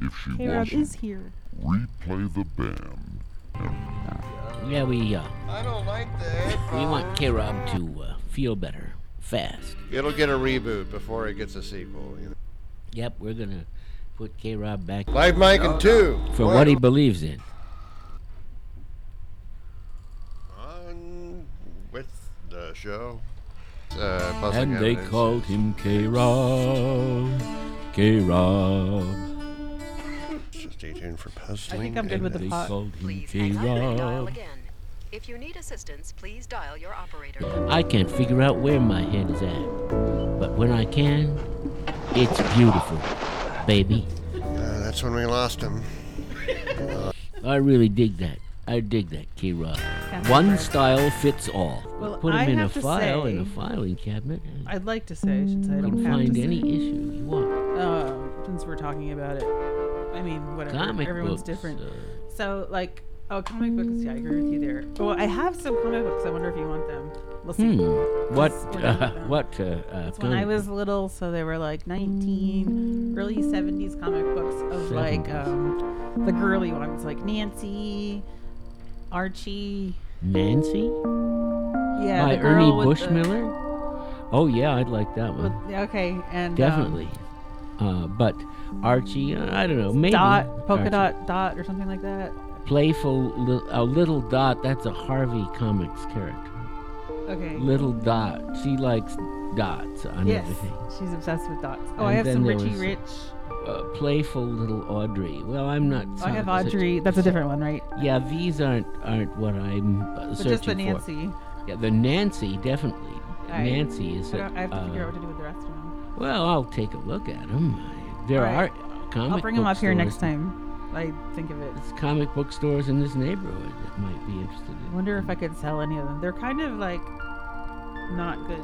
If she K-Rob wasn't, is here. replay the band. Yeah, we uh, I don't like that. we want K Rob to uh, feel better fast. It'll get a reboot before it gets a sequel. You know? Yep, we're gonna put K Rob back Live Mike and two. for what he believes in. On with the show. Uh, Puzzling And they Evidence. called him K Rob. K Rob. Stay tuned for I think I'm good with the They pot. Please hang up and dial again. If you need assistance, please dial your operator. I can't figure out where my head is at. But when I can, it's beautiful, baby. Uh, that's when we lost him. I really dig that. I dig that, K Rob. One remember. style fits all. Well, Put I them in a have to file in a filing cabinet. I'd like to say, I should say, I You don't can have find any say. issue you want. Uh, since we're talking about it, I mean, whatever. Comic Everyone's books. different. uh, So, like, oh, comic books. Yeah, I agree with you there. Well, I have some comic books. I wonder if you want them. We'll see. hmm. What? Uh, what? Uh, uh, when I was little, so they were like 19, early 70s comic books of like um, the girly ones, like Nancy, Archie. Nancy? Yeah, By Ernie with the- Bushmiller? Oh yeah, I'd like that with- one. okay, and um, Definitely. uh, but Archie, uh, I don't know, maybe dot, polka Archie. dot, dot, or something like that. Playful, li- a little dot. That's a Harvey Comics character. Okay. Little dot. She likes dots on yes, everything. she's obsessed with dots. Oh, And I have some Richie Rich. Uh, playful little Audrey. Well, I'm not. Oh, I have Audrey. That's a different one, right? Yeah, these aren't aren't what I'm uh, searching just the for. Nancy. Yeah, the Nancy definitely. I- Nancy is. I, a- I have to figure uh, out what to do with the rest of them. Well, I'll take a look at them. There All right. are comic. I'll bring them up here next time. I think of it. It's comic book stores in this neighborhood that might be interested I in. wonder if I could sell any of them. They're kind of like not good.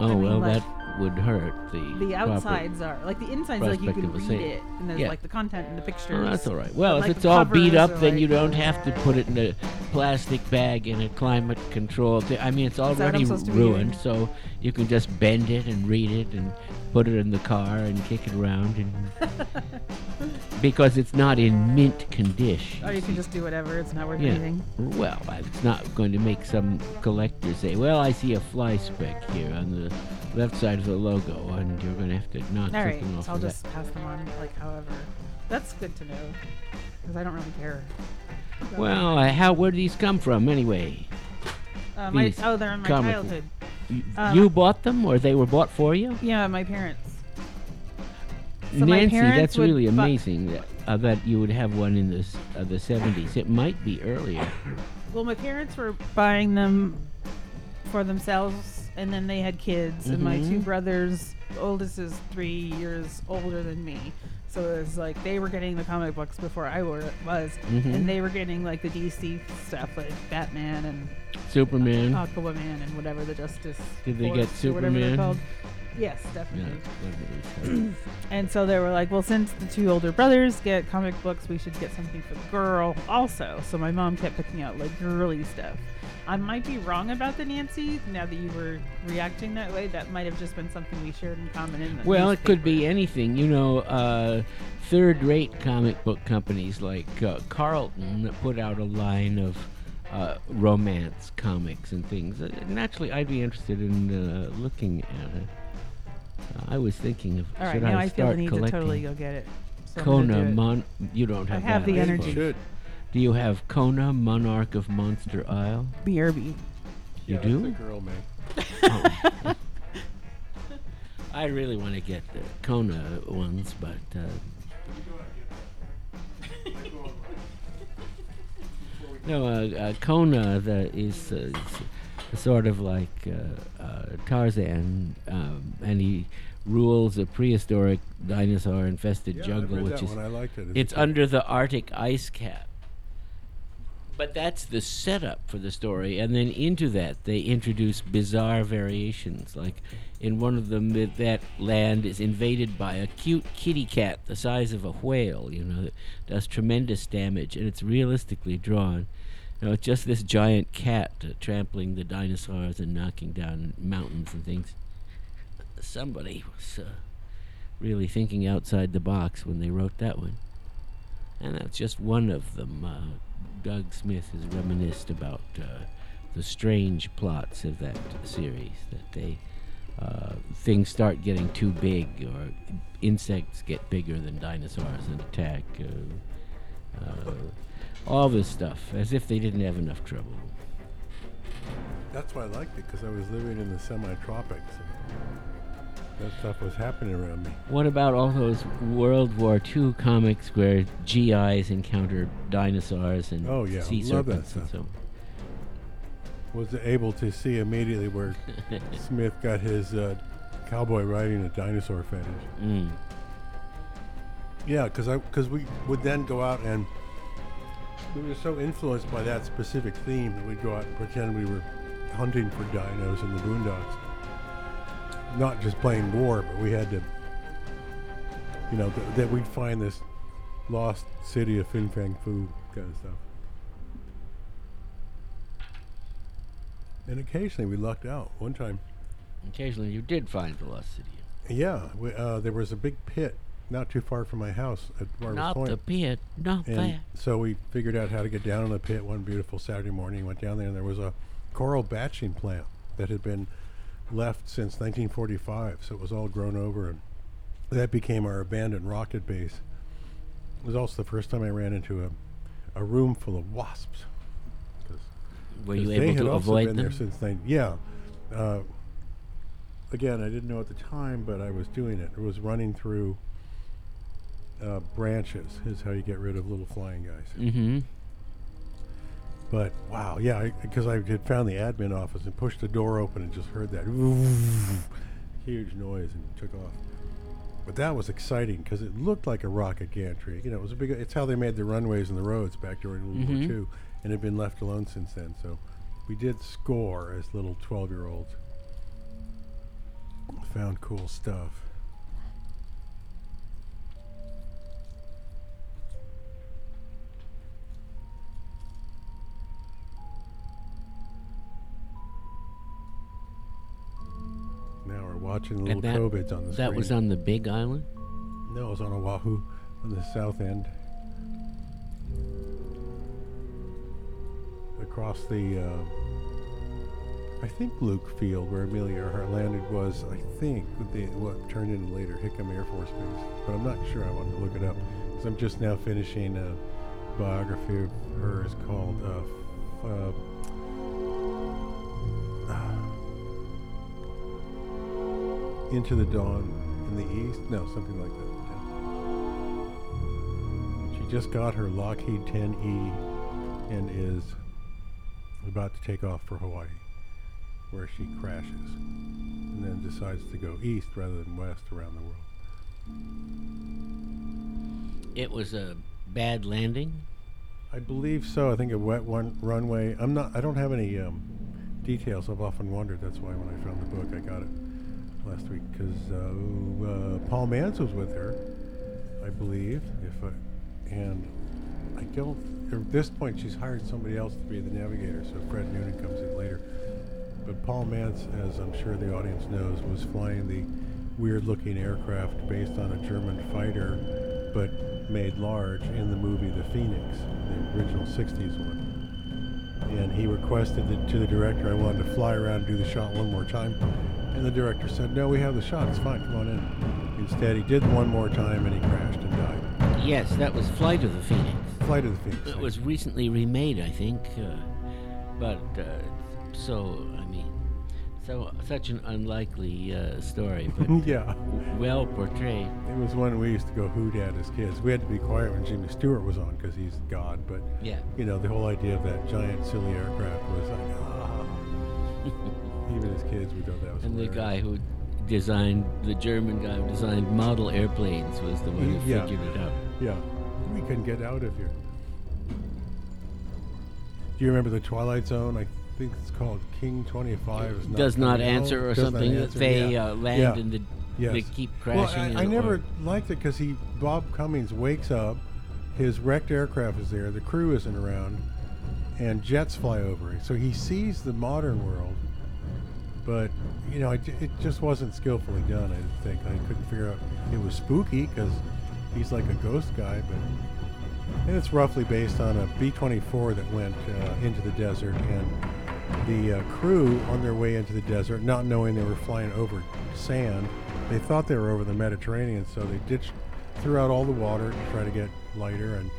Oh I mean, well, like, that would hurt the. The outsides are like the insides, like you can prospect of a read it, and there's Yeah. like the content and the pictures. Oh, that's all right. Well, if like, it's all beat up, then you don't have to put it in a plastic bag in a climate controlled. I mean, it's that what I'm already supposed to be ruined, so you can just bend it and read it and put it in the car and kick it around, and because it's not in mint condition. Or you can just do whatever. It's not worth Yeah. anything. Well, it's not going to make some collector say, "Well, I see a fly speck here on the left side of the logo, and you're going to have to knock All right, something off so I'll of just pass them on, like however. That's good to know, because I don't really care. that." Well, uh, how where do these come from anyway? Uh, my, these oh, they're in my comic- childhood. You, Um, you bought them, or they were bought for you? Yeah, my parents. So my Nancy, parents that's would really bu- amazing that uh, that you would have one in the s- uh, the 70s. It might be earlier. Well, my parents were buying them for themselves, and then they had kids. And my two Mhm. brothers, the oldest is three years older than me, so it was like they were getting the comic books before I were, was, Mhm. and they were getting like the DC stuff, like Batman and Superman. Aquaman and whatever the Justice. Did they Force get or whatever they're Superman? called. Yes, yeah, definitely. whatever. And so they were like, well, since the two older brothers get comic books, we should get something for the girl also. So my mom kept picking out like girly stuff. I might be wrong about the Nancy. Now that you were reacting that way, that might have just been something we shared in common in the Well, it could be anything. You know, uh, third-rate comic book companies like uh, Charlton that put out a line of uh, romance comics and things. Uh, naturally, I'd be interested in uh, looking at it. Uh, I was thinking of All right, should now I I feel start the need to collecting totally go get it. So I'm gonna do Kona it. Mon. You don't I have. have that, the I energy. suppose. Should. Do you have Kona, Monarch of Monster Isle? BRB. You yeah, do? The girl man. Oh. I really want to get the Kona ones, but uh, no, uh, uh, Kona that is uh, s- sort of like uh, uh, Tarzan, um, and he rules a prehistoric dinosaur-infested Yeah, jungle, which is one. I liked it. it's under the Arctic ice cap. But that's the setup for the story, and then into that they introduce bizarre variations. Like in one of them, that, that land is invaded by a cute kitty cat the size of a whale. You know, that does tremendous damage, and it's realistically drawn. You know, it's just this giant cat uh, trampling the dinosaurs and knocking down mountains and things. Somebody was uh, really thinking outside the box when they wrote that one. And that's just one of them. Uh, Doug Smith has reminisced about uh, the strange plots of that series. That they uh, things start getting too big, or insects get bigger than dinosaurs and attack. All this stuff, as if they didn't have enough trouble. That's why I liked it because I was living in the semi-tropics. That stuff was happening around me. What about all those World War II comics where GIs encounter dinosaurs and Oh, yeah, sea love that serpents and stuff. so? Was able to see immediately where Smith got his uh, cowboy riding a dinosaur fetish. Mm. Yeah, because I because we would then go out and we were so influenced by that specific theme that we'd go out and pretend we were hunting for dinos in the boondocks. Not just playing war, but we had to, you know, th- that we'd find this lost city of Fin Fang Foom kind of stuff. And occasionally we lucked out. One time, Occasionally, you did find the lost city. yeah, we, uh, there was a big pit not too far from my house at Marbles Not Point. the pit, not And that. so we figured out how to get down in the pit one beautiful Saturday morning. Went down there, and there was a coral batching plant that had been left since 1945. So it was all grown over, and that became our abandoned rocket base. It was also the first time I ran into a, a room full of wasps. 'cause- Were you 'cause able had to also avoid been them? there since they, yeah. Uh, again, I didn't know at the time, but I was doing it. It was running through uh, branches. Is how you get rid of little flying guys. Mm-hmm. But wow, yeah, because I, had found the admin office and pushed the door open and just heard that huge noise and took off. But that was exciting because it looked like a rocket gantry. You know, it was a big. It's how they made the runways and the roads back during World Mhm. War II, and had been left alone since then. So we did score as little twelve-year-olds. Found cool stuff. Watching the little that- on the That was on the Big Island. No, it was on Oahu, on the south end. Across the, uh, I think Luke Field, where Amelia Earhart landed, was, I think, what the, what turned into later Hickam Air Force Base. But I'm not sure. I wanted to look it up. Because I'm just now finishing a biography of hers called uh, f- uh, Into the Dawn in the East? No, something like that. yeah. She just got her Lockheed 10E and is about to take off for Hawaii, where she crashes and then decides to go east rather than west around the world. It was a bad landing. I believe so. I think a wet one runway. I'm not. I don't have any um, details. I've often wondered. That's why when I found the book, I got it last week because uh, uh, Paul Mantz was with her, I believe. If I, and I don't. At this point, she's hired somebody else to be the navigator. So Fred Noonan comes in later. But Paul Mantz, as I'm sure the audience knows, was flying the weird-looking aircraft based on a German fighter, but made large in the movie The Phoenix, the original '60s one. And he requested that to the director, I wanted to fly around and do the shot one more time. And the director said, "No, we have the shot. It's fine. Come on in." Instead, he did one more time, and he crashed and died. Yes, that was Flight of the Phoenix. Flight of the Phoenix. It was recently remade, I think. Uh, but uh, so, I mean, so such an unlikely uh, story, but yeah. well portrayed. It was one we used to go hoot at as kids. We had to be quiet when Jimmy Stewart was on because he's God. But Yeah. you know, the whole idea of that giant silly aircraft was like, ah. Even as kids, we thought that was. And the guy who designed, the German guy who designed model airplanes was the one who Yeah. figured it out. Yeah, we couldn't get out of here. Do you remember the Twilight Zone? I think it's called King Twenty Five. Not Does not answer or something. answer, They yeah. uh, land Yeah. and the, Yes. they keep Well, crashing. I, I and- never or- liked it because he Bob Cummings wakes up, his wrecked aircraft is there, the crew isn't around, and jets fly over. So he sees the modern world, but you know, it, it just wasn't skillfully done. I think I couldn't figure out. It was spooky because he's like a ghost guy, but and it's roughly based on a B-24 that went uh, into the desert, and the uh, crew on their way into the desert, not knowing they were flying over sand, they thought they were over the Mediterranean, so they ditched, threw out all the water to try to get lighter, and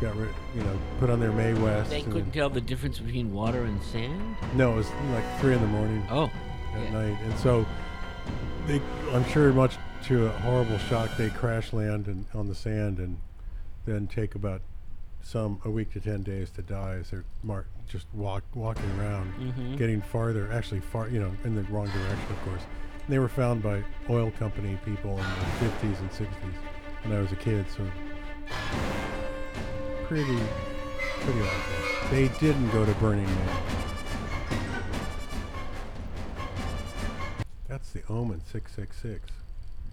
got rid, you know, put on their Mae West. They and- couldn't tell the difference between water and sand. No, it was like three in the morning Oh, at yeah. night, and so they, I'm sure, much to a horrible shock, they crash land and on the sand, and then take about some a week to ten days to die as they're mar- just walk walking around, Mhm. getting farther, actually far, you know, in the wrong direction, of course. And they were found by oil company people in the 50s and 60s when I was a kid, so pretty, pretty awful. They didn't go to Burning Man. That's the Omen 666,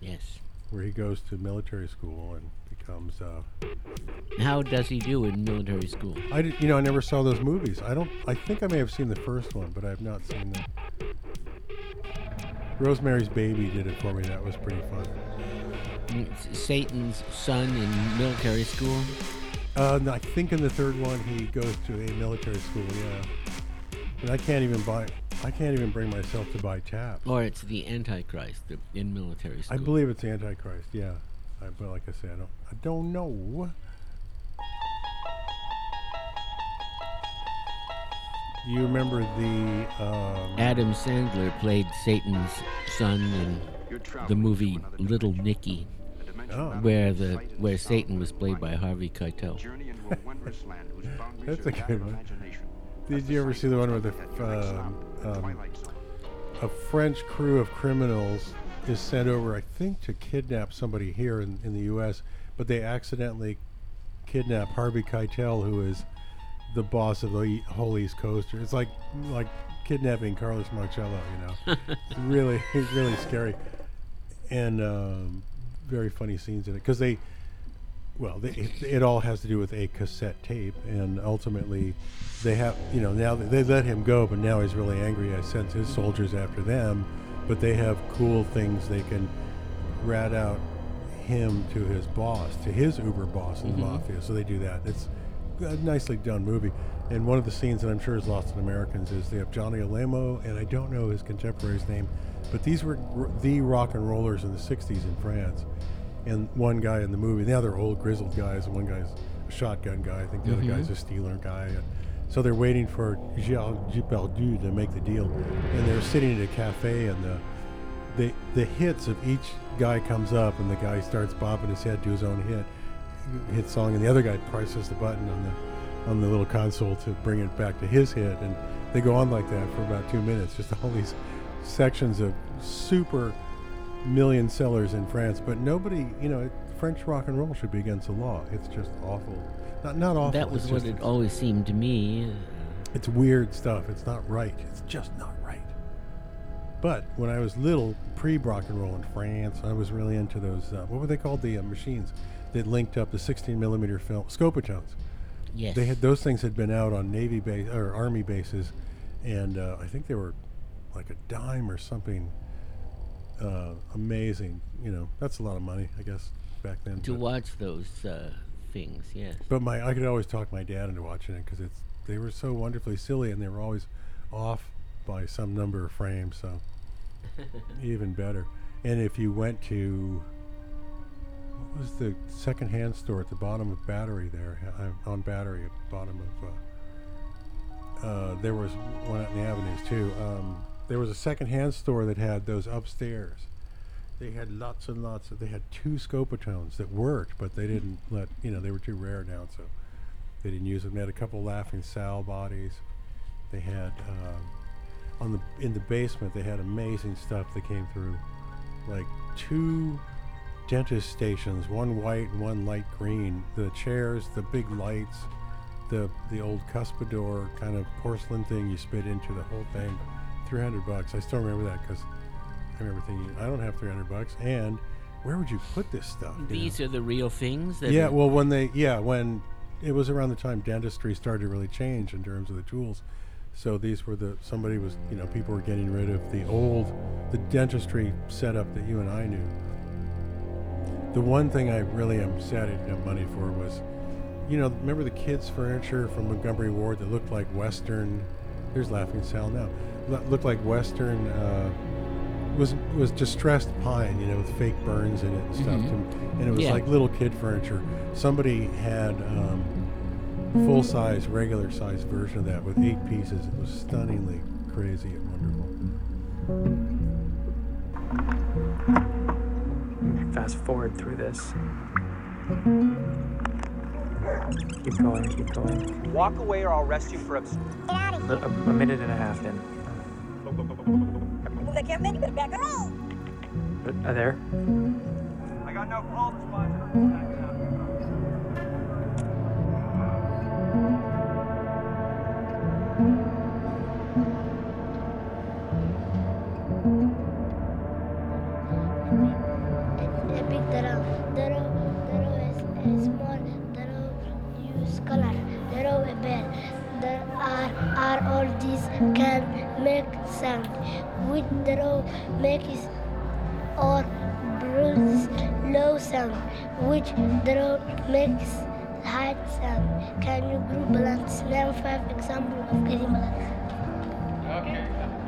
yes. where he goes to military school and becomes. Uh, How does he do in military school? I did, you know, I never saw those movies. I don't. I think I may have seen the first one, but I have not seen them. Rosemary's Baby did it for me. That was pretty fun. S- Satan's son in military school. Uh, no, I think in the third one he goes to a military school. Yeah, and I can't even buy. I can't even bring myself to buy taps. Or it's the Antichrist th- in military school. I believe it's the Antichrist. Yeah, I, but like I said, I don't. I don't know. You remember the um, Adam Sandler played Satan's son in the movie Little Nicky, Oh. where the where Satan was played by Harvey Keitel. That's a good one. Did you ever see the one where the um, um, a French crew of criminals is sent over, I think, to kidnap somebody here in, in the U.S., but they accidentally kidnap Harvey Keitel, who is the boss of the whole East Coast. It's like like kidnapping Carlos Marcello, you know. It's really, it's really scary, and um, very funny scenes in it because they well, they, it, it all has to do with a cassette tape, and ultimately, they have you know now they let him go, but now he's really angry. I sent his soldiers after them, but they have cool things they can rat out him to his boss, to his Uber boss in the mm-hmm. mafia. So they do that. It's a nicely done movie. And one of the scenes that I'm sure is lost in Americans is they have Johnny Alemo, and I don't know his contemporary's name, but these were r- the rock and rollers in the '60s in France and one guy in the movie. The other old grizzled guys, one guy's a shotgun guy. I think the other mm-hmm. guy's a Steeler guy. So they're waiting for Jean Depardieu to make the deal, and they're sitting at a cafe, and the the the hits of each guy comes up, and the guy starts bobbing his head to his own hit hit song, and the other guy presses the button on the on the little console to bring it back to his hit, and they go on like that for about two minutes. Just all these sections of super million sellers in France, but nobody, you know, French rock and roll should be against the law. It's just awful. Not not awful. That was what it always seemed to me. It's weird stuff. It's not right. It's just not right. But when I was little, pre rock and roll in France, I was really into those. Uh, what were they called? The uh, machines that linked up the 16 millimeter film Scopitones. Yes. They had those things had been out on Navy base or Army bases, and uh, I think they were like a dime or something. Uh, amazing, you know. That's a lot of money, I guess, back then. to watch those uh, things. Yes. but my, I could always talk my dad into watching it because it's they were so wonderfully silly and they were always off by some number of frames, so even better. And if you went to what was the second-hand store at the bottom of Battery there uh, on Battery at the bottom of uh, uh, there was one out in the avenues too. Um, there was a second-hand store that had those upstairs. They had lots and lots of. They had two Scopitones that worked, but they didn't let you know they were too rare now, so they didn't use them. They had a couple Laughing Sal bodies. They had um, on the in the basement. They had amazing stuff that came through, like two dentist stations, one white and one light green. The chairs, the big lights, the the old cuspidor kind of porcelain thing you spit into the whole thing. Three hundred bucks. I still remember that because I remember thinking I don't have three hundred bucks. And where would you put this stuff? you know? These are the real things. That Yeah, well, when they yeah when it was around the time dentistry started to really change in terms of the tools, So these were the somebody was you know people were getting rid of the old the dentistry setup that you and I knew. The one thing I really am sad I didn't have money for was, you know, remember the kids' furniture from Montgomery Ward that looked like Western. There's laughing Sal now. Lo- Looked like Western. Uh, was was distressed pine, you know, with fake burns in it and stuff, Mhm. and, and it was Yeah. like little kid furniture. Somebody had um, full size, regular size version of that with eight pieces. It was stunningly crazy and wonderful. Fast forward through this. Keep going, keep going. Walk away or I'll arrest you for obstruction. A, a- a minute and a half in. Move that camera, you better back it up. Uh, there. I got no call response. With Daro makes or bruise low sound, which Daro makes high sound. Can you group balance? Name five examples of getting balance.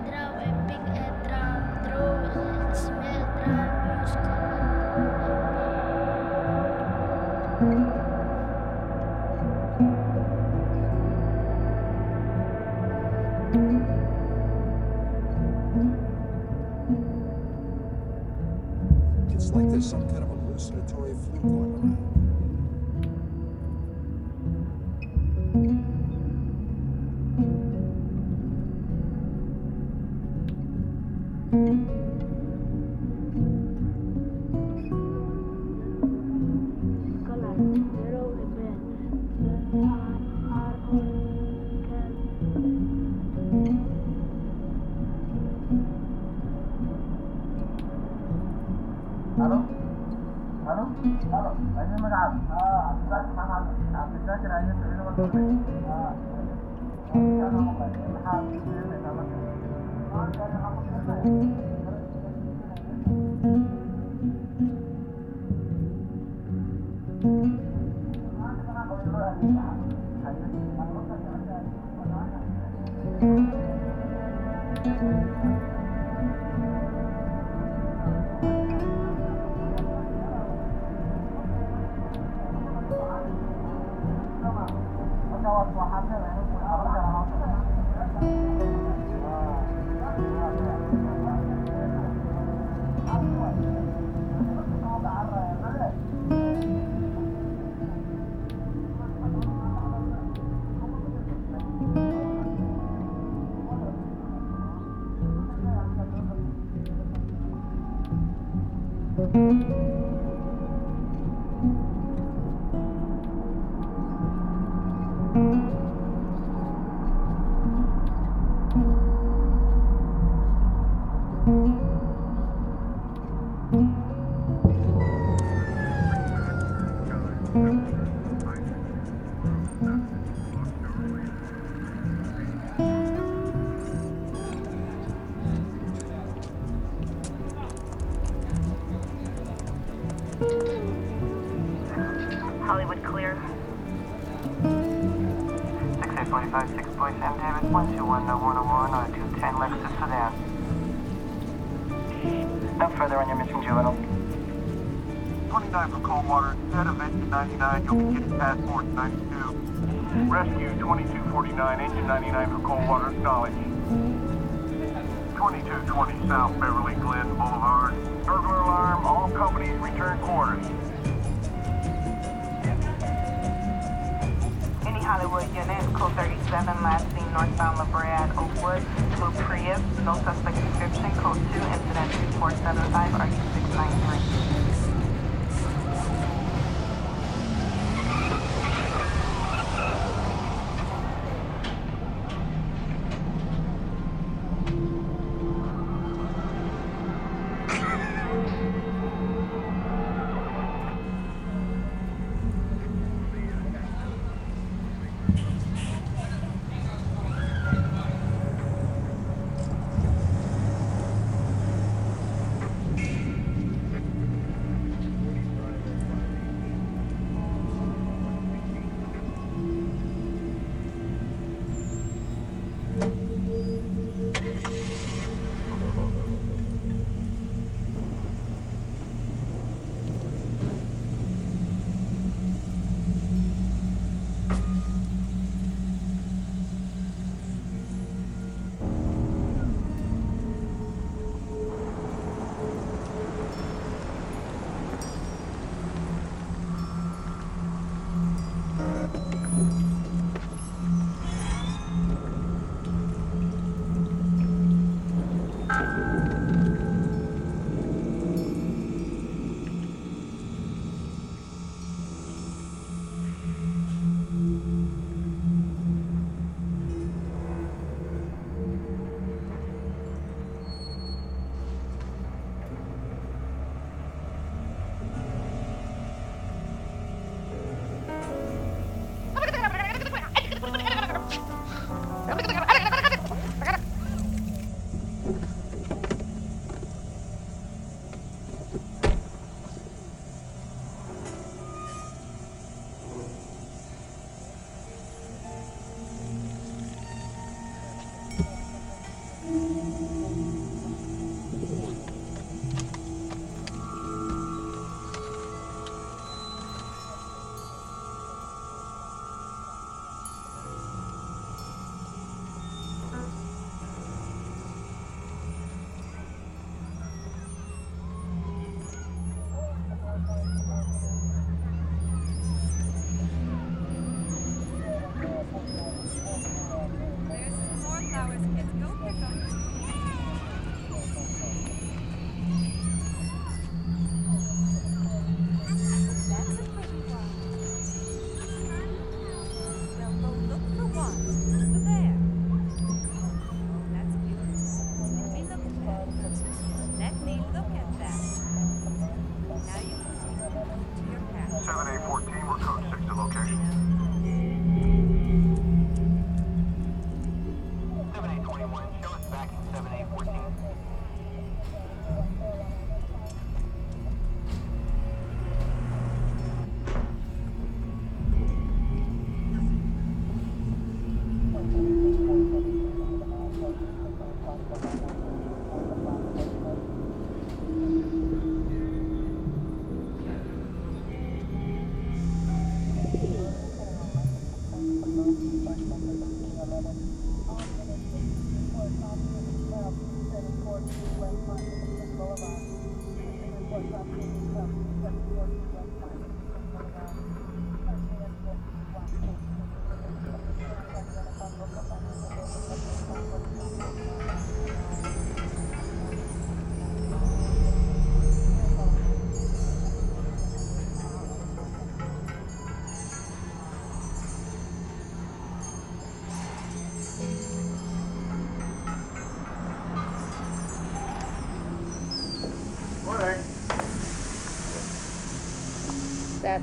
Draw a big uh, 嗯。Música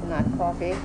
not coffee.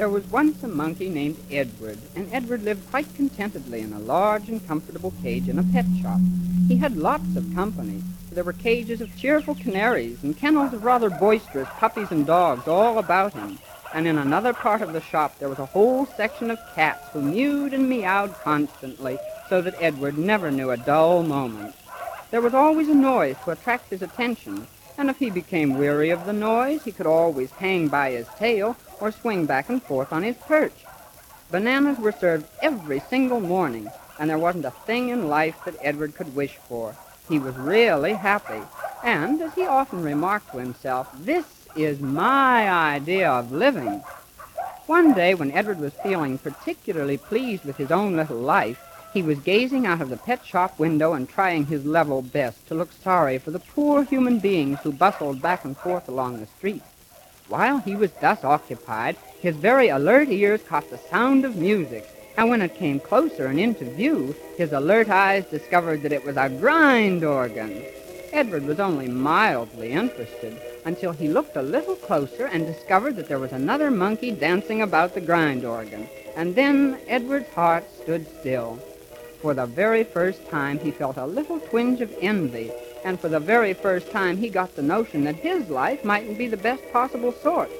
There was once a monkey named Edward, and Edward lived quite contentedly in a large and comfortable cage in a pet shop. He had lots of company. For There were cages of cheerful canaries and kennels of rather boisterous puppies and dogs all about him. And in another part of the shop there was a whole section of cats who mewed and meowed constantly, so that Edward never knew a dull moment. There was always a noise to attract his attention, and if he became weary of the noise, he could always hang by his tail or swing back and forth on his perch. Bananas were served every single morning, and there wasn't a thing in life that Edward could wish for. He was really happy, and, as he often remarked to himself, this is my idea of living. One day, when Edward was feeling particularly pleased with his own little life, he was gazing out of the pet shop window and trying his level best to look sorry for the poor human beings who bustled back and forth along the street. While he was thus occupied, his very alert ears caught the sound of music, and when it came closer and into view, his alert eyes discovered that it was a grind organ. Edward was only mildly interested until he looked a little closer and discovered that there was another monkey dancing about the grind organ. And then Edward's heart stood still. For the very first time he felt a little twinge of envy, and for the very first time he got the notion that his life mightn't be the best possible sort.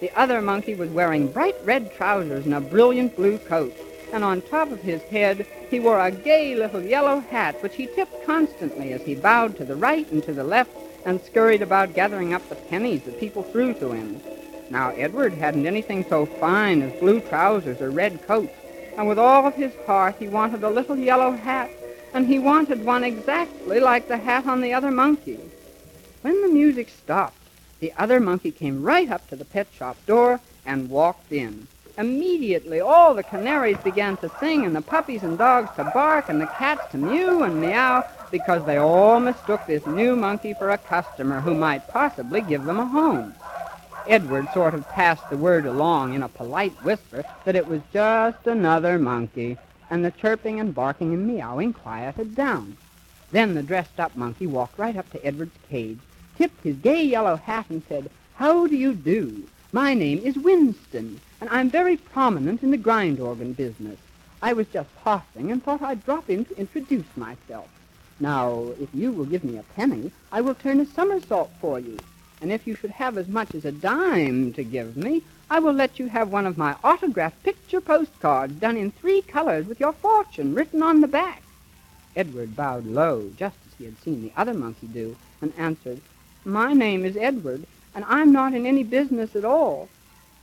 The other monkey was wearing bright red trousers and a brilliant blue coat, and on top of his head he wore a gay little yellow hat which he tipped constantly as he bowed to the right and to the left and scurried about gathering up the pennies that people threw to him. Now Edward hadn't anything so fine as blue trousers or red coats, and with all of his heart he wanted a little yellow hat, and he wanted one exactly like the hat on the other monkey. When the music stopped, the other monkey came right up to the pet shop door and walked in. Immediately, all the canaries began to sing, and the puppies and dogs to bark, and the cats to mew and meow, because they all mistook this new monkey for a customer who might possibly give them a home. Edward sort of passed the word along in a polite whisper that it was just another monkey, and the chirping and barking and meowing quieted down. Then the dressed-up monkey walked right up to Edward's cage, tipped his gay yellow hat, and said, How do you do? My name is Winston, and I'm very prominent in the grind organ business. I was just passing and thought I'd drop in to introduce myself. Now, if you will give me a penny, I will turn a somersault for you. And if you should have as much as a dime to give me, I will let you have one of my autographed picture postcards done in three colors with your fortune written on the back. Edward bowed low, just as he had seen the other monkey do, and answered, My name is Edward, and I'm not in any business at all.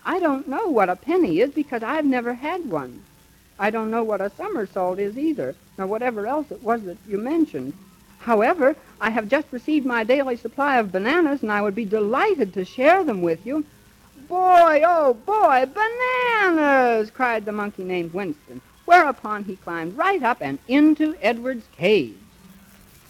I don't know what a penny is because I've never had one. I don't know what a somersault is either, nor whatever else it was that you mentioned. However, I have just received my daily supply of bananas, and I would be delighted to share them with you. Boy, oh boy, bananas! cried the monkey named Winston, whereupon he climbed right up and into Edward's cage.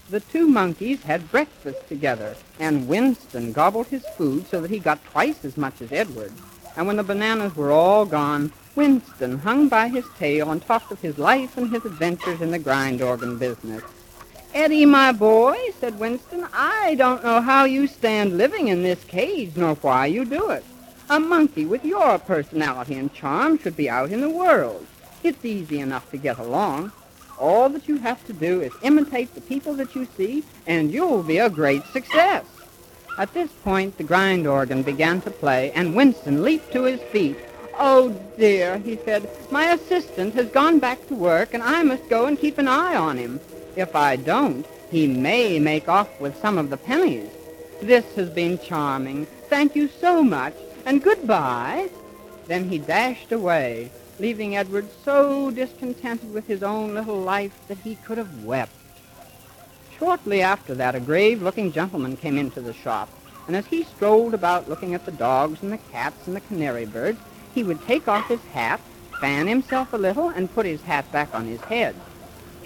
The two monkeys had breakfast together, and Winston gobbled his food so that he got twice as much as Edward. And when the bananas were all gone, Winston hung by his tail and talked of his life and his adventures in the grind organ business. Eddie, my boy, said Winston, I don't know how you stand living in this cage nor why you do it. A monkey with your personality and charm should be out in the world. It's easy enough to get along. All that you have to do is imitate the people that you see, and you'll be a great success. At this point, the grind organ began to play, and Winston leaped to his feet. Oh, dear, he said, my assistant has gone back to work, and I must go and keep an eye on him. If I don't, he may make off with some of the pennies. This has been charming. Thank you so much, and goodbye. Then he dashed away, leaving Edward so discontented with his own little life that he could have wept. Shortly after that, a grave-looking gentleman came into the shop, and as he strolled about looking at the dogs and the cats and the canary birds, he would take off his hat, fan himself a little, and put his hat back on his head.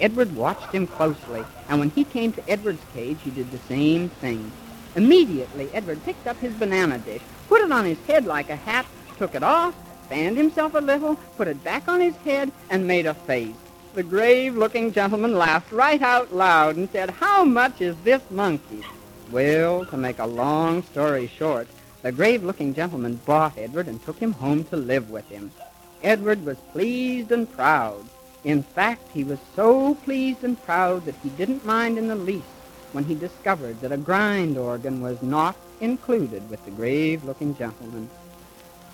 Edward watched him closely, and when he came to Edward's cage, he did the same thing. Immediately, Edward picked up his banana dish, put it on his head like a hat, took it off, fanned himself a little, put it back on his head, and made a face. The grave-looking gentleman laughed right out loud and said, How much is this monkey? Well, to make a long story short, the grave-looking gentleman bought Edward and took him home to live with him. Edward was pleased and proud. In fact, he was so pleased and proud that he didn't mind in the least when he discovered that a grind organ was not included with the grave-looking gentleman.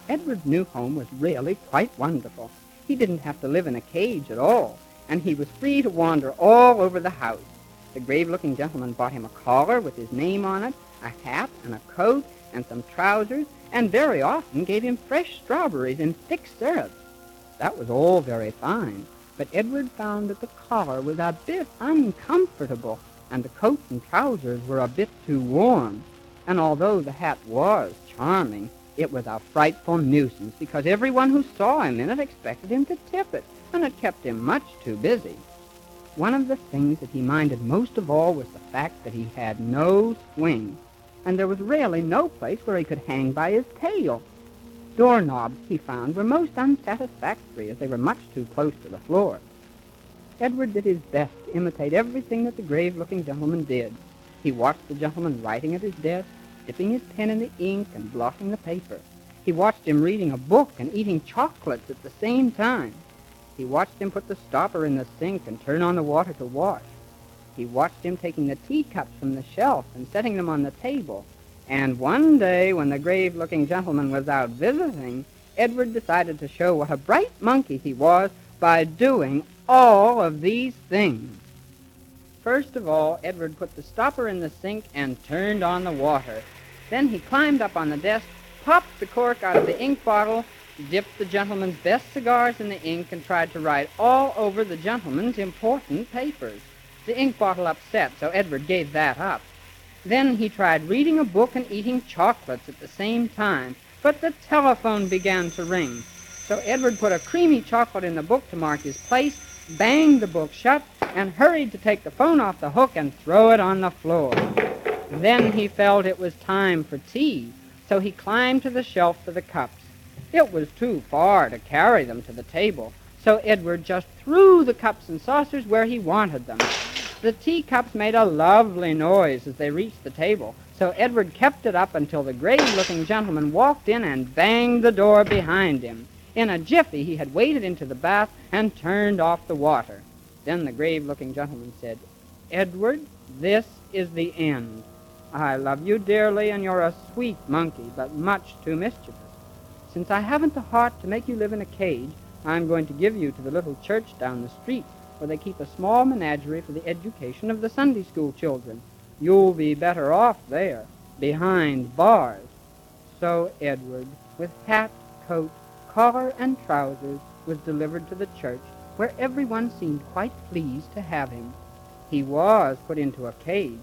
Edward's new home was really quite wonderful. He didn't have to live in a cage at all, and he was free to wander all over the house. The grave-looking gentleman bought him a collar with his name on it, a hat and a coat, and some trousers, and very often gave him fresh strawberries in thick syrup. That was all very fine, but Edward found that the collar was a bit uncomfortable, and the coat and trousers were a bit too warm. And although the hat was charming, it was a frightful nuisance because everyone who saw him in it expected him to tip it, and it kept him much too busy. One of the things that he minded most of all was the fact that he had no swing, and there was really no place where he could hang by his tail. Doorknobs, he found, were most unsatisfactory as they were much too close to the floor. Edward did his best to imitate everything that the grave-looking gentleman did. He watched the gentleman writing at his desk, dipping his pen in the ink and blotting the paper. He watched him reading a book and eating chocolates at the same time. He watched him put the stopper in the sink and turn on the water to wash. He watched him taking the teacups from the shelf and setting them on the table. And one day, when the grave-looking gentleman was out visiting, Edward decided to show what a bright monkey he was by doing all of these things. First of all, Edward put the stopper in the sink and turned on the water. Then he climbed up on the desk, popped the cork out of the ink bottle, dipped the gentleman's best cigars in the ink, and tried to write all over the gentleman's important papers. The ink bottle upset, so Edward gave that up. Then he tried reading a book and eating chocolates at the same time, but the telephone began to ring. So Edward put a creamy chocolate in the book to mark his place, banged the book shut, and hurried to take the phone off the hook and throw it on the floor. Then he felt it was time for tea, so he climbed to the shelf for the cups. It was too far to carry them to the table, so Edward just threw the cups and saucers where he wanted them. The teacups made a lovely noise as they reached the table, so Edward kept it up until the grave-looking gentleman walked in and banged the door behind him. In a jiffy, he had waded into the bath and turned off the water. Then the grave-looking gentleman said, Edward, this is the end. I love you dearly, and you're a sweet monkey, but much too mischievous. Since I haven't the heart to make you live in a cage, I'm going to give you to the little church down the street, where they keep a small menagerie for the education of the Sunday school children. You'll be better off there, behind bars. So Edward, with hat, coat, collar, and trousers, was delivered to the church, where everyone seemed quite pleased to have him. He was put into a cage,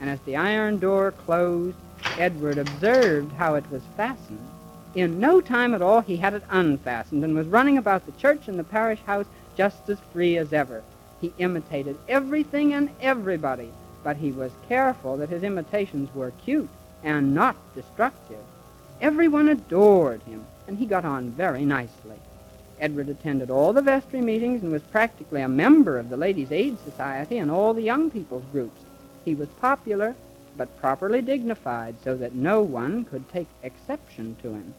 and as the iron door closed, Edward observed how it was fastened. In no time at all he had it unfastened and was running about the church and the parish house just as free as ever. He imitated everything and everybody. but he was careful that his imitations were cute and not destructive. Everyone adored him, and he got on very nicely. Edward attended all the vestry meetings and was practically a member of the Ladies' Aid Society and all the young people's groups. He was popular, but properly dignified so that no one could take exception to him.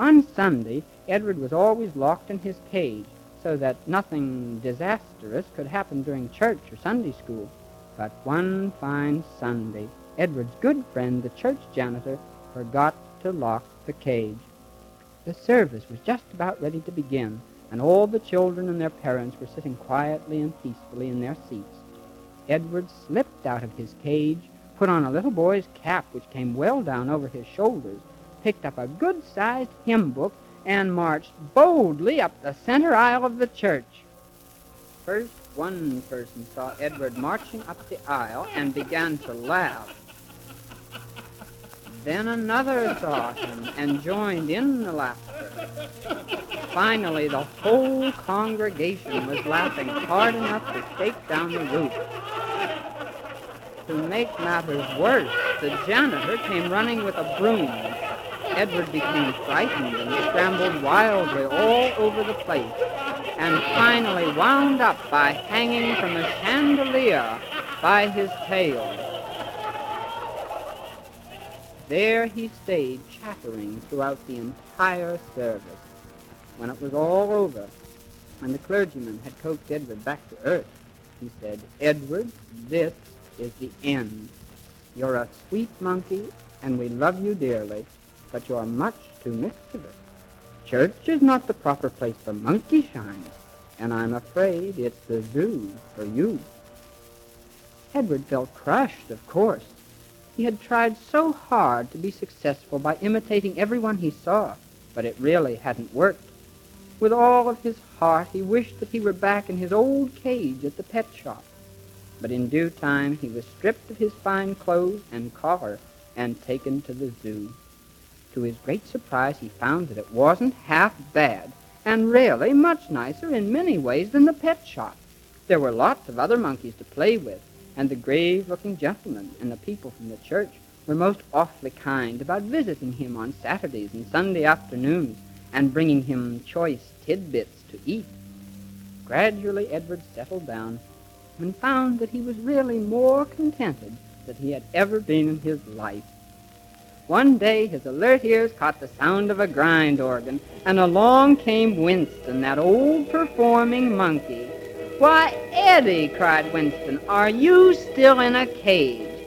On Sunday, Edward was always locked in his cage so that nothing disastrous could happen during church or Sunday school. But one fine Sunday, Edward's good friend, the church janitor, forgot to lock the cage. The service was just about ready to begin, and all the children and their parents were sitting quietly and peacefully in their seats. Edward slipped out of his cage, put on a little boy's cap which came well down over his shoulders, picked up a good-sized hymn book, and marched boldly up the center aisle of the church. First, one person saw Edward marching up the aisle and began to laugh. Then another saw him and joined in the laughter. Finally, the whole congregation was laughing hard enough to shake down the roof. To make matters worse, the janitor came running with a broom. Edward became frightened and scrambled wildly all over the place, and finally wound up by hanging from a chandelier by his tail. There he stayed chattering throughout the entire service. When it was all over, and the clergyman had coaxed Edward back to earth, he said, Edward, this is the end. You're a sweet monkey, and we love you dearly, but you're much too mischievous. Church is not the proper place for monkey shines, and I'm afraid it's the zoo for you. Edward felt crushed, of course. He had tried so hard to be successful by imitating everyone he saw, but it really hadn't worked. With all of his heart, he wished that he were back in his old cage at the pet shop. But in due time, he was stripped of his fine clothes and collar and taken to the zoo. To his great surprise, he found that it wasn't half bad, and really much nicer in many ways than the pet shop. There were lots of other monkeys to play with, and the grave-looking gentleman and the people from the church were most awfully kind about visiting him on Saturdays and Sunday afternoons and bringing him choice tidbits to eat. Gradually, Edward settled down and found that he was really more contented than he had ever been in his life. One day his alert ears caught the sound of a grind organ, and along came Winston, that old performing monkey. Why, Eddie, cried Winston, are you still in a cage?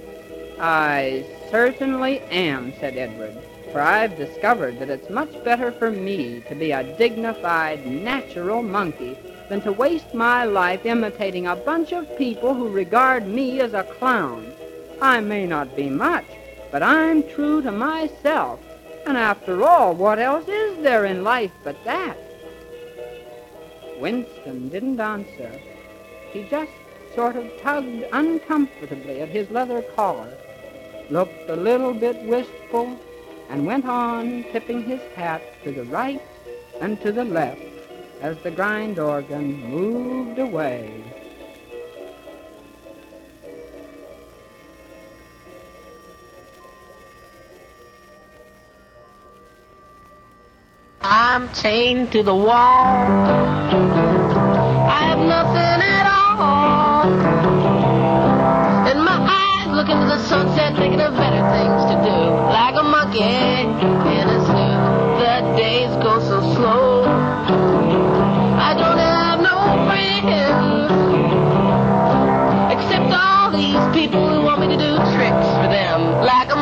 I certainly am, said Edward, for I've discovered that it's much better for me to be a dignified, natural monkey than to waste my life imitating a bunch of people who regard me as a clown. I may not be much, but I'm true to myself. And after all, what else is there in life but that? Winston didn't answer. He just sort of tugged uncomfortably at his leather collar, looked a little bit wistful, and went on tipping his hat to the right and to the left as the grind organ moved away. I'm chained to the wall. I have nothing at all. And my eyes look into the sunset, thinking of better things to do. Like a monkey in a zoo. The days go so slow. I don't have no friends. Except all these people who want me to do tricks for them. Like a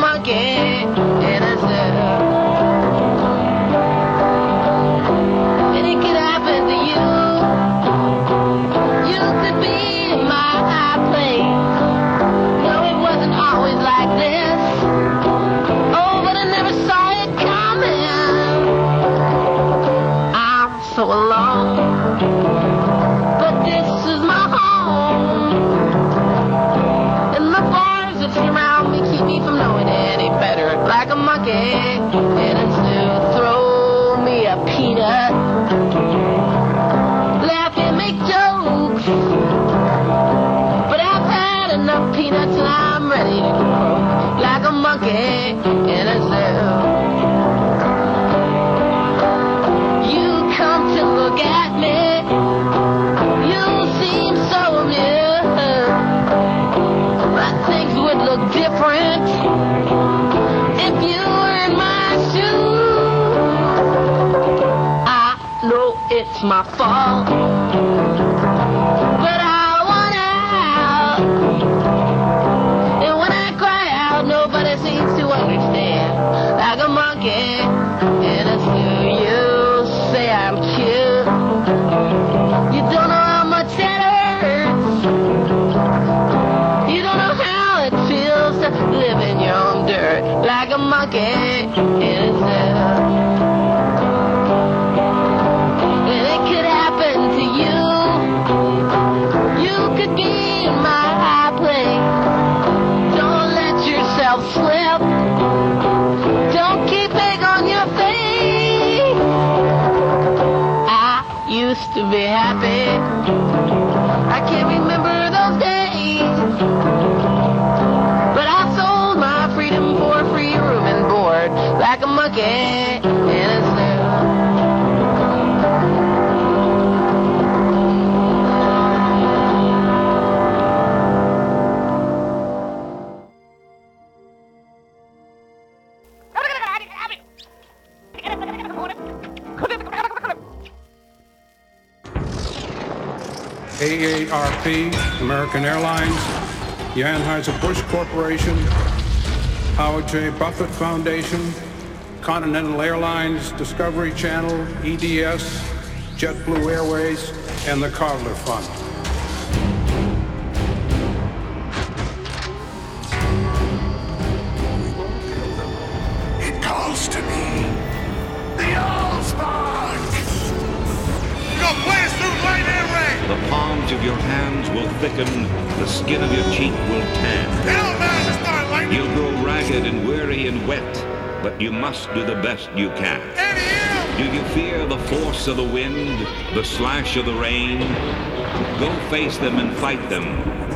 AARP, American Airlines, the Anheuser-Busch Corporation, Howard G. Buffett Foundation, Continental Airlines, Discovery Channel, EDS, JetBlue Airways, and the Codler Fund. Hands will thicken, the skin of your cheek will tan. Hell man, it's not lightning! You'll grow ragged and weary and wet, but you must do the best you can. Do you fear the force of the wind, the slash of the rain? Go face them and fight them.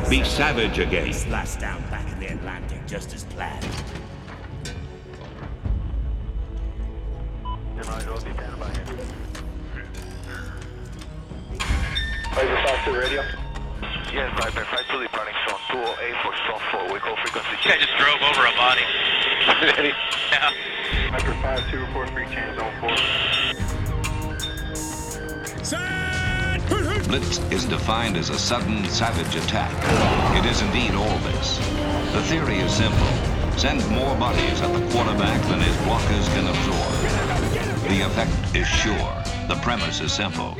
Be savage again. Slashed down back in the Atlantic just as planned. Viper 5 2 report free change zone 4. Blitz is defined as a sudden, savage attack. It is indeed all this. The theory is simple. Send more bodies at the quarterback than his blockers can absorb. The effect is sure. The premise is simple.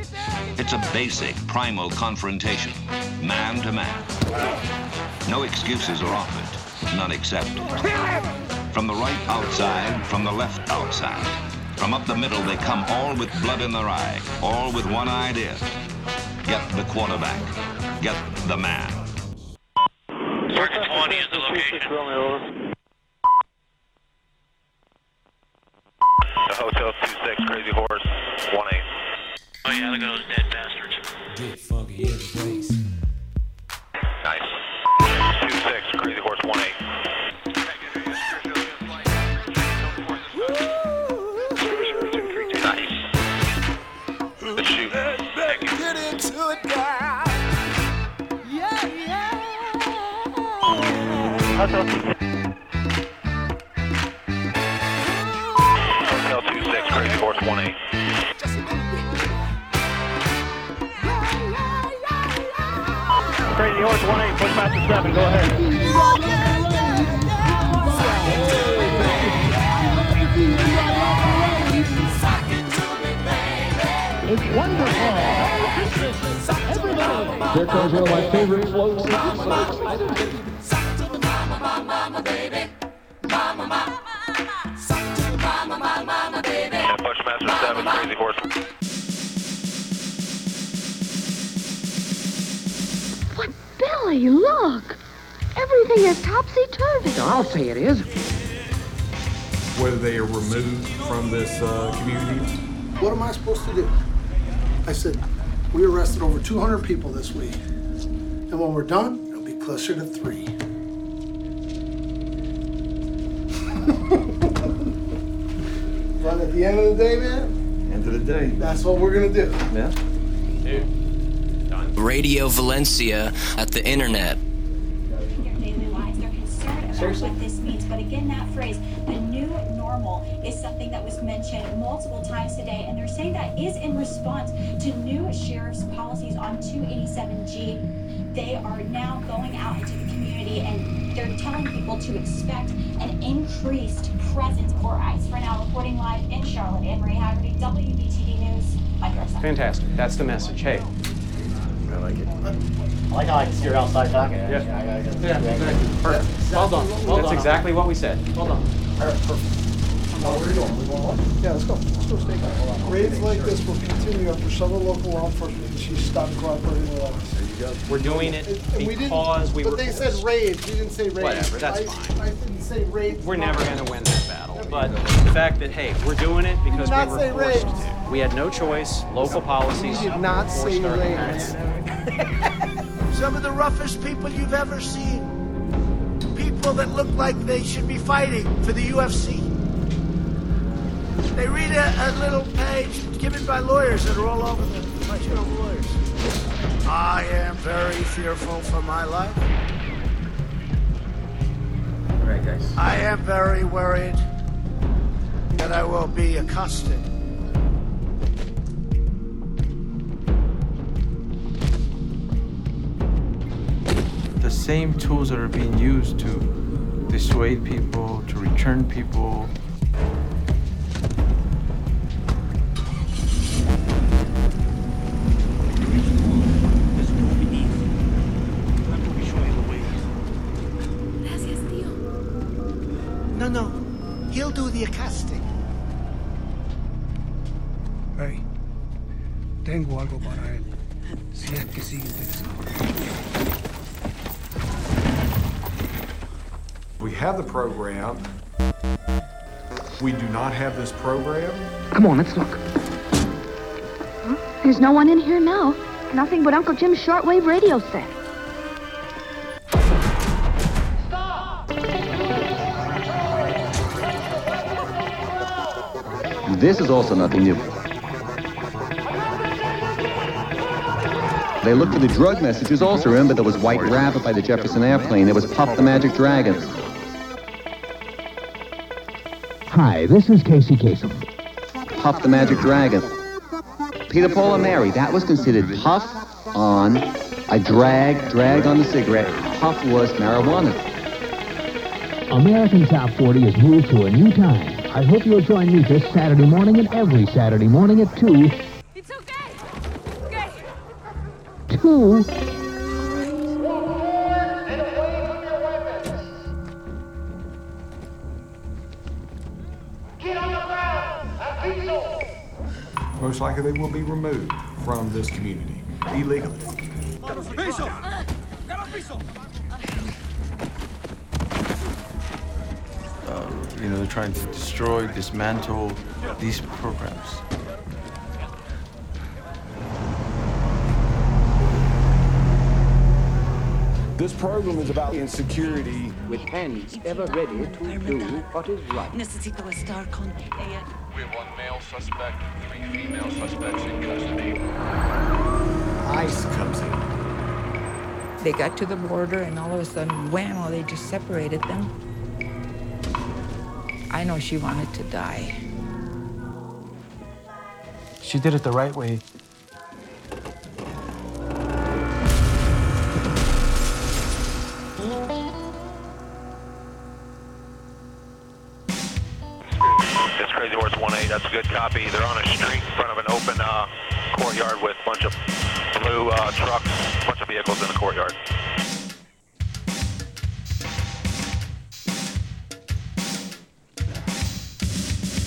It's a basic, primal confrontation, man to man. No excuses are offered, none accepted. From the right outside, from the left outside. From up the middle, they come all with blood in their eye, all with one idea. Get the quarterback. Get the man. Target 20 is the location. The Hotel 26, Crazy Horse 18. Oh yeah, look at those dead bastards. Get funky in the place. Hotel 26, Crazy Horse 18. Crazy Horse 1 8, push back to 7, go ahead. It's wonderful. Comes one of my favorite flows. And Bushmaster 7, Crazy Horse. But Billy, look! Everything is topsy-turvy. I'll say it is. whether they are removed from this uh, community. What am I supposed to do? I said, we arrested over 200 people this week. And when we're done, it'll be closer to three. At the end of the day, man, End of the day. that's what we're going to do. Yeah. Radio Valencia at the internet. Seriously? what this means, but again, that phrase, the new normal. normal is something that was mentioned multiple times today, and they're saying that is in response to new sheriff's policies on 287G. They are now going out into the community and they're telling people to expect an increased presence for ICE. For now, reporting live in Charlotte, Anne Marie Haggerty, WBTV News, on your side. Fantastic. That's the message. Hey. I like it. I like how I can see her outside talking. Yeah. Yeah, Yeah, exactly. Perfect. Well done. Well That's exactly what we said. Well done. All right, perfect. Oh, where are you going? We going one? Yeah, let's go. Let's go stake out. Raids like this will continue after several local law enforcement agencies stop cooperating with us. There you go. We're doing it And we didn't- because we But were. they said raids, we didn't say raids. Whatever, that's I- fine. I didn't say raids. We're never going to win that battle. But the fact that, hey, we're doing it because did not we were say forced raids. to. We had no choice. Local policies. You did not forced say our raids. Some of the roughest people you've ever seen. People that look like they should be fighting for the UFC. They read a, a little page given by lawyers that are all over the place, you know, lawyers. I am very fearful for my life. All right, guys. I am very worried that I will be accosted. the same tools that are being used to dissuade people, to return people. No, no. He'll do the accosting. Hey, tengo algo para él. Si es que sigue interesado. We have the program. We do not have this program. Come on, let's look. There's no one in here now. Nothing but Uncle Jim's shortwave radio set. This is also nothing new. They looked for the drug messages also. Remember, there was White Rabbit by the Jefferson Airplane. There was Puff the Magic Dragon. Hi, this is Casey Kasem. Puff the Magic Dragon. Peter Paul and Mary, that was considered puff on a drag, drag on the cigarette. Puff was marijuana. American Top 40 has moved to a new time. I hope you'll join me this Saturday morning and every Saturday morning at 2. 2. Most likely they will be removed from this community illegally. Uh, you know, they're trying to destroy, dismantle these programs. This program is about insecurity. With hands ever ready to do what is right. Necesito estar con ella. We have one male suspect, three female suspects in custody. ICE comes in. They got to the border and all of a sudden, whammo, they just separated them. I know she wanted to die. She did it the right way. Copy. They're on a street in front of an open uh, courtyard with a bunch of blue uh, trucks, a bunch of vehicles in the courtyard.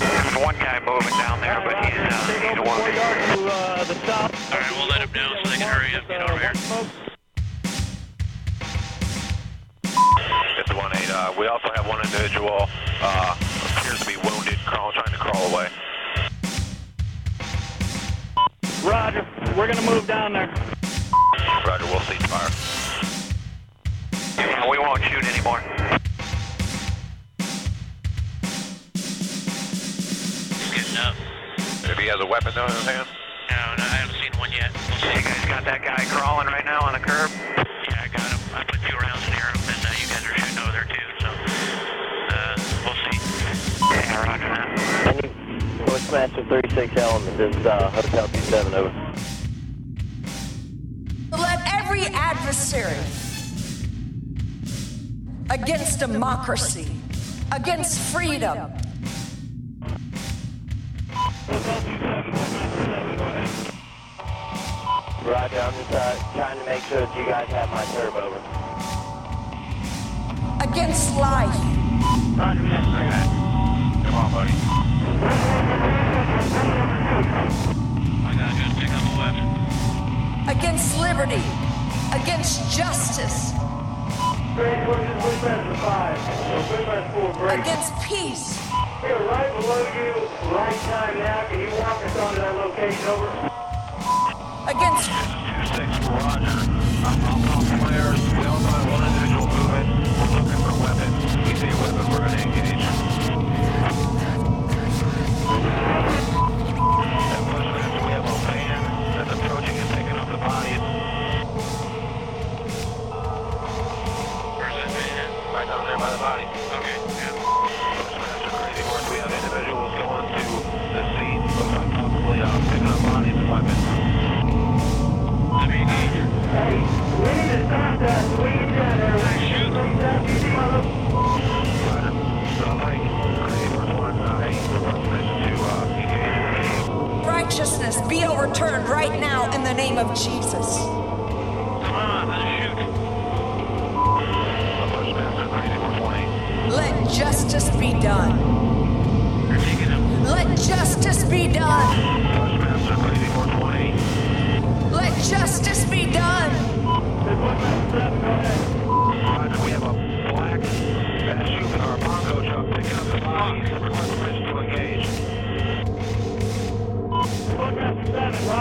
There's one guy moving down there, but he's, uh, he's a one. the south. All right, we'll let him know so they can hurry up, get over here. It's 1-8. Uh, we also have one individual, uh, appears to be wounded, crawl, trying to crawl away. Roger. We're gonna move down there. Roger, we'll cease fire. We won't shoot anymore. He's getting up. If he has a weapon though in his hand? No, no, I haven't seen one yet. We'll see. You guys got that guy crawling right now on the curb? Yeah, I got him. I put two rounds Any Bushmaster 36 element, this is uh, Hotel 27, over. Let every adversary against democracy, against freedom, Roger, I'm just uh, trying to make sure that you guys have my turb over. against life, Roger, yes, I got it. Come on, buddy. Against liberty, against justice, against peace, We are right below you, right time now. Can you walk us onto that location over? against one individual moving. We're looking for weapons. We see a weapon, we're be overturned right now in the name of Jesus. On, let's shoot. Bushmaster, Crazy Horse 1, Let justice be done. Let justice be done. Bushmaster, Crazy Horse 1, Let justice be done. We have a black SUV Bronco truck picking up the bodies.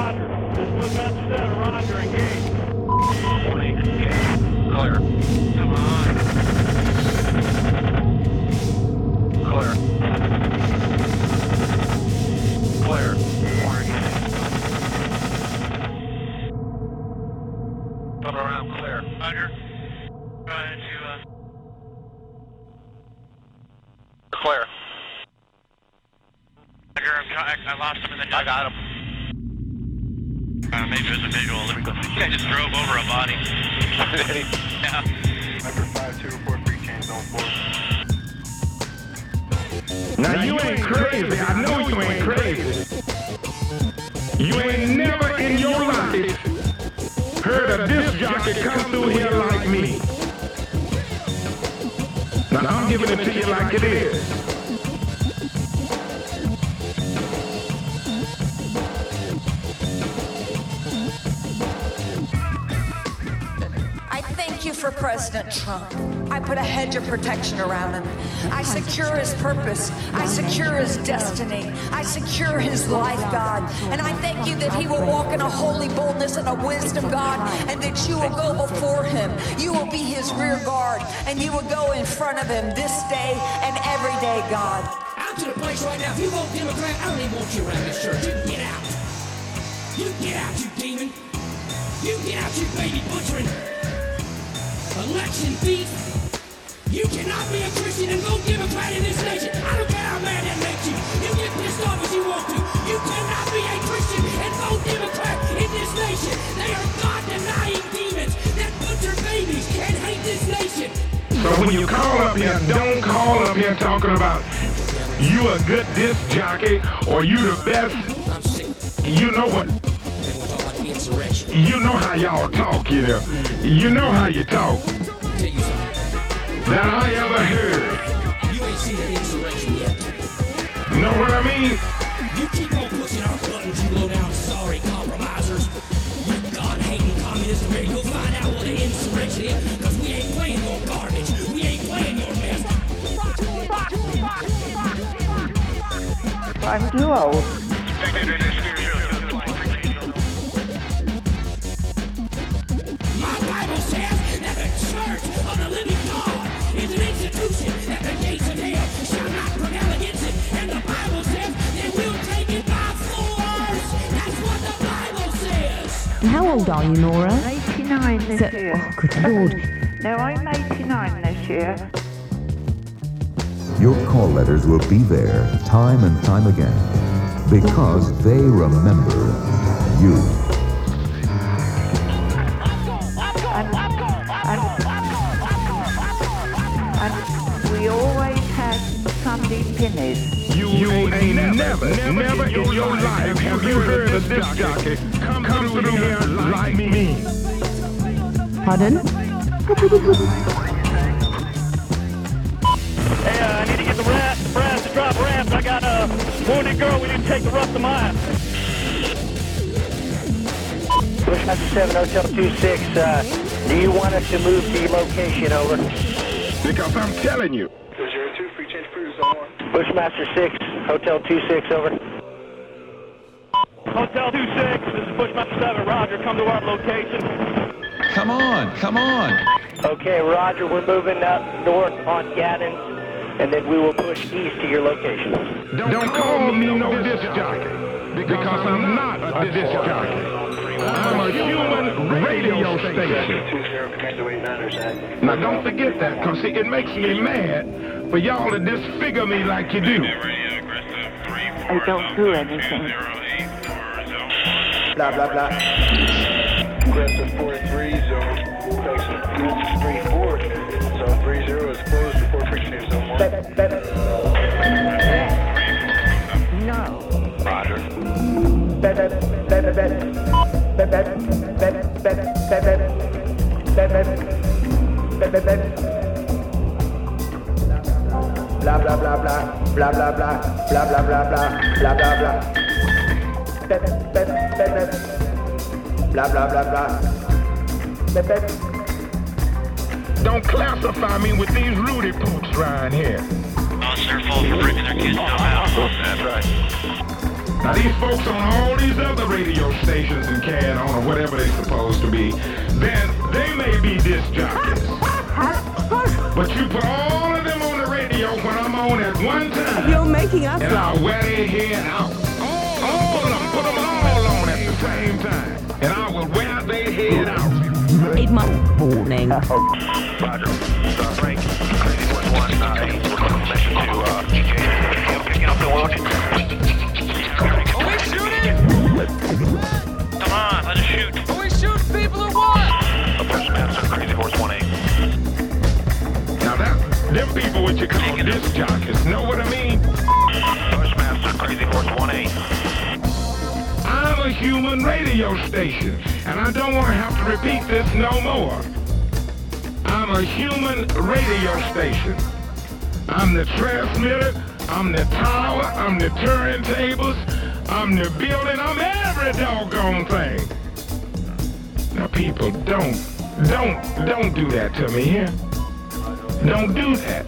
Roger. This is Bushmaster 7, Roger. 1, engage. Clear. Come on. Clear. Clear. Around clear. Roger. Trying to, uh, Clear. Roger, I'm I lost him in the I got him. Uh, maybe it was a visual. Let me go. I just drove over a body. Yeah. Number 5 2 report 3 chain zone 4. Now you ain't crazy. I know you ain't crazy. You ain't never in your life heard a disc jockey come through here like me. Now I'm giving it to you like it is. For President Trump. I put a hedge of protection around him. I secure his purpose. I secure his destiny. I secure his life, God. And I thank you that he will walk in a holy boldness and a wisdom, God, and that you will go before him. You will be his rear guard, and you will go in front of him this day and every day, God. I'm to the place right now. If you vote Democrat, I don't even want you around this church. You get out. You get out, you demon. You get out, you baby butchering. Election thief. You cannot be a Christian and vote Democrat in this nation. I don't care how mad that makes you. You get pissed off as you want to. You cannot be a Christian and vote Democrat in this nation. They are God-denying demons that butcher babies and hate this nation. So when you call up here, don't call up here talking about you a good disc jockey or you the best. You know what? You know how y'all talk, you know. You know how you talk. That I ever heard. You ain't seen an insurrection yet. Know what I mean? You keep on pushing our buttons, you low down sorry compromisers. You God-hating communist here, you'll find out what an insurrection is, because we ain't playing your garbage. We ain't playing your mess. I'm too How old are you, Nora? 89 this So- year. oh, good lord. No, I'm 89 this year. your call letters will be there time and time again because they remember you. And we always had Sunday pennies. You, you ain't never, never in your life have you heard a disc jockey come, come through here like me. Pardon? Hey, uh, I need to get the rat, brass to drop ramps. I got a wounded girl. We need to take the rest of mine. Bushmaster 7 Hotel 26, uh, do you want us to move to your location, over? Because I'm telling you. Zero two, free change cruise on one. Bushmaster 6, Hotel 26, over. Hotel 26, this is Bushmaster 7. Roger, come to our location. Come on, come on. Okay, Roger, we're moving up north on Gaddens, and then we will push east to your location. Don't, Don't call me no disc jockey because I'm not a disc jockey. I'm a human radio station. Now don't forget that, because see, it makes me mad for y'all to disfigure me like you do. I don't do anything. Blah, blah, blah. Aggressive 43, zone, Texas 34. Zone 30 is closed before frequency zone 1. No. Roger. Blah blah blah don't classify me with these rooty poops right here. Oh, sir, fall for bringing their kids to That's right. Now these folks on all these other radio stations and can on or whatever they're supposed to be, then they may be disc jockeys. But you put all of them on the radio when I'm on at one time. You're making us And I'll laugh. wear their head out. All, all of them, put them all on at the same time. And I will wear their head out. Eight months morning. radio station. I'm the transmitter, I'm the tower, I'm the turntables, I'm the building, I'm every doggone thing. Now people, don't, don't, don't do that to me here. Don't do that.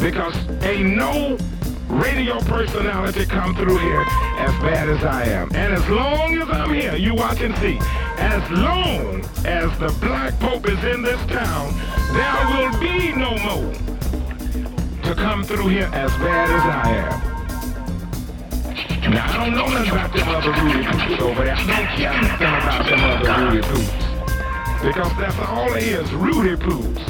Because ain't no radio personality come through here as bad as I am. And as long as I'm here, you watch and see. As long as the black pope is in this town, there will be no more to come through here as bad as I am. Now, I don't know nothing about them other Rudy Poops over there. I don't care nothing about them other Rudy Poops. Because that's all they is, Rudy Poops.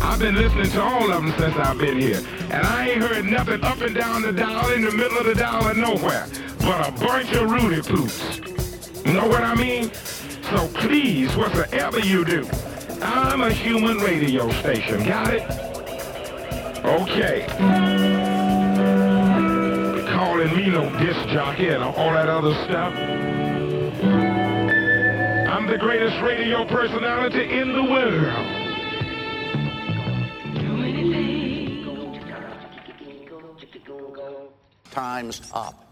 I've been listening to all of them since I've been here. And I ain't heard nothing up and down the dial, in the middle of the dial, or nowhere. But a bunch of Rudy Poops. You know what I mean? So please, whatsoever you do, I'm a human radio station. Got it? Okay. Calling me no disc jockey and all that other stuff. I'm the greatest radio personality in the world. Time's up.